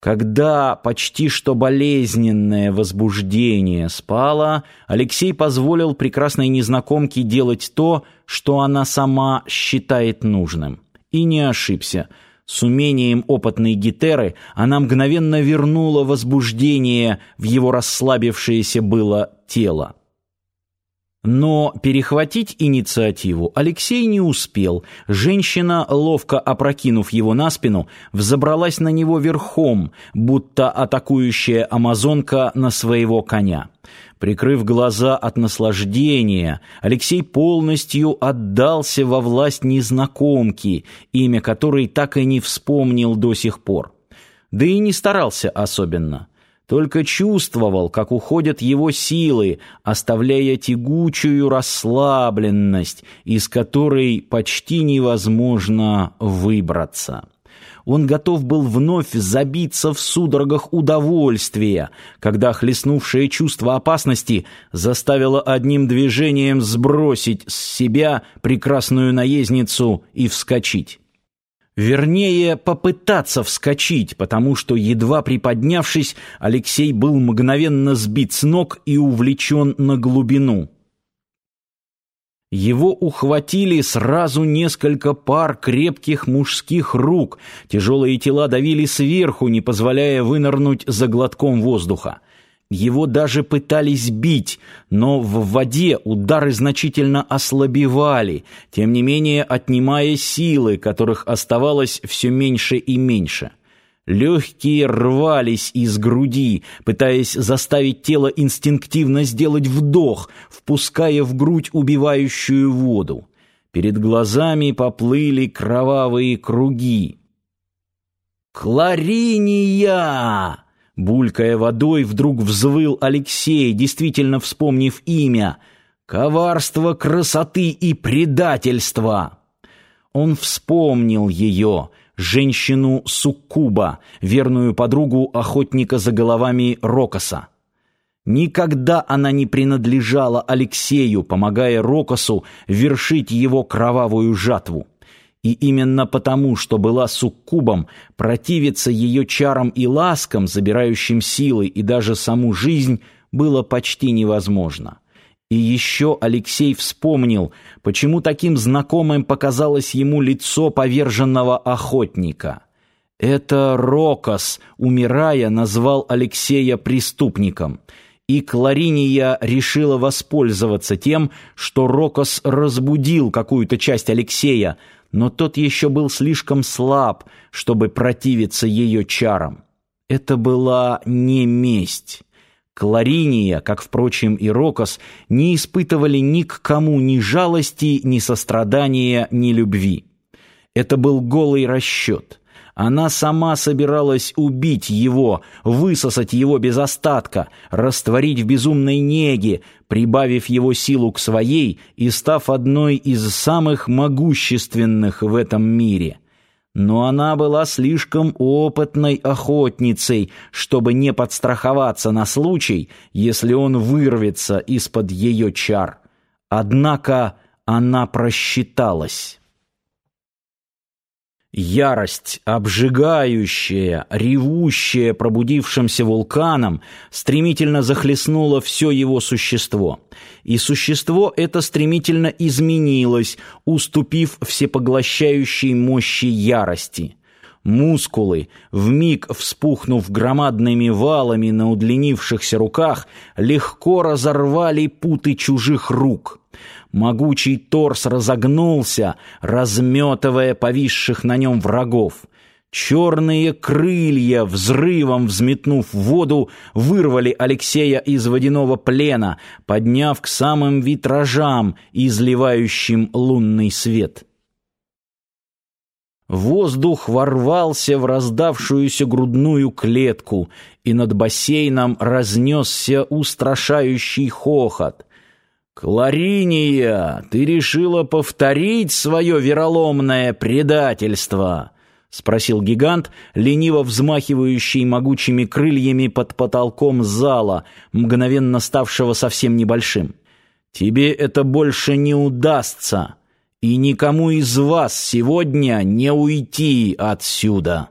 Когда почти что болезненное возбуждение спало, Алексей позволил прекрасной незнакомке делать то, что она сама считает нужным. И не ошибся. С умением опытной гитеры она мгновенно вернула возбуждение в его расслабившееся было тело. Но перехватить инициативу Алексей не успел. Женщина, ловко опрокинув его на спину, взобралась на него верхом, будто атакующая амазонка на своего коня. Прикрыв глаза от наслаждения, Алексей полностью отдался во власть незнакомки, имя которой так и не вспомнил до сих пор. Да и не старался особенно только чувствовал, как уходят его силы, оставляя тягучую расслабленность, из которой почти невозможно выбраться. Он готов был вновь забиться в судорогах удовольствия, когда хлестнувшее чувство опасности заставило одним движением сбросить с себя прекрасную наездницу и вскочить. Вернее, попытаться вскочить, потому что, едва приподнявшись, Алексей был мгновенно сбит с ног и увлечен на глубину. Его ухватили сразу несколько пар крепких мужских рук, тяжелые тела давили сверху, не позволяя вынырнуть за глотком воздуха. Его даже пытались бить, но в воде удары значительно ослабевали, тем не менее отнимая силы, которых оставалось все меньше и меньше. Легкие рвались из груди, пытаясь заставить тело инстинктивно сделать вдох, впуская в грудь убивающую воду. Перед глазами поплыли кровавые круги. «Клариния!» Булькая водой, вдруг взвыл Алексей, действительно вспомнив имя. «Коварство красоты и предательства!» Он вспомнил ее, женщину Суккуба, верную подругу охотника за головами Рокоса. Никогда она не принадлежала Алексею, помогая Рокосу вершить его кровавую жатву. И именно потому, что была суккубом, противиться ее чарам и ласкам, забирающим силы и даже саму жизнь, было почти невозможно. И еще Алексей вспомнил, почему таким знакомым показалось ему лицо поверженного охотника. Это Рокос, умирая, назвал Алексея преступником. И Клариния решила воспользоваться тем, что Рокос разбудил какую-то часть Алексея, но тот еще был слишком слаб, чтобы противиться ее чарам. Это была не месть. Клариния, как, впрочем, и Рокос, не испытывали ни к кому ни жалости, ни сострадания, ни любви. Это был голый расчет. Она сама собиралась убить его, высосать его без остатка, растворить в безумной неге, прибавив его силу к своей и став одной из самых могущественных в этом мире. Но она была слишком опытной охотницей, чтобы не подстраховаться на случай, если он вырвется из-под ее чар. Однако она просчиталась. Ярость, обжигающая, ревущая пробудившимся вулканом, стремительно захлестнула все его существо. И существо это стремительно изменилось, уступив всепоглощающей мощи ярости. Мускулы, вмиг вспухнув громадными валами на удлинившихся руках, легко разорвали путы чужих рук. Могучий торс разогнулся, разметывая повисших на нем врагов. Черные крылья, взрывом взметнув в воду, вырвали Алексея из водяного плена, подняв к самым витражам, изливающим лунный свет. Воздух ворвался в раздавшуюся грудную клетку, и над бассейном разнесся устрашающий хохот. «Клариния, ты решила повторить свое вероломное предательство?» — спросил гигант, лениво взмахивающий могучими крыльями под потолком зала, мгновенно ставшего совсем небольшим. «Тебе это больше не удастся!» И никому из вас сегодня не уйти отсюда».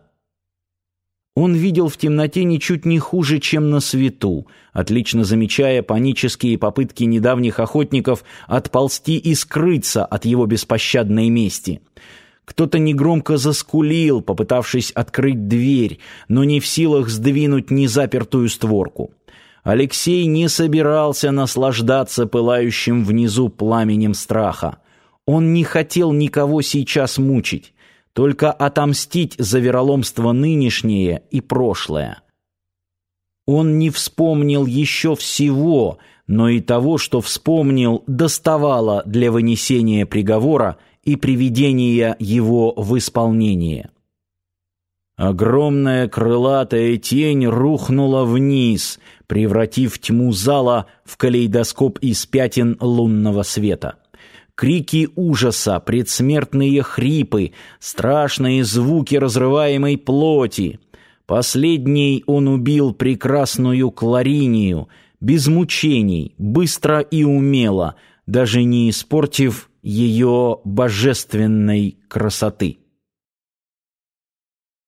Он видел в темноте ничуть не хуже, чем на свету, отлично замечая панические попытки недавних охотников отползти и скрыться от его беспощадной мести. Кто-то негромко заскулил, попытавшись открыть дверь, но не в силах сдвинуть незапертую створку. Алексей не собирался наслаждаться пылающим внизу пламенем страха. Он не хотел никого сейчас мучить только отомстить за вероломство нынешнее и прошлое. Он не вспомнил еще всего, но и того, что вспомнил, доставало для вынесения приговора и приведения его в исполнение. Огромная крылатая тень рухнула вниз, превратив тьму зала в калейдоскоп из пятен лунного света. Крики ужаса, предсмертные хрипы, страшные звуки разрываемой плоти. Последний он убил прекрасную Кларинию, без мучений, быстро и умело, даже не испортив ее божественной красоты.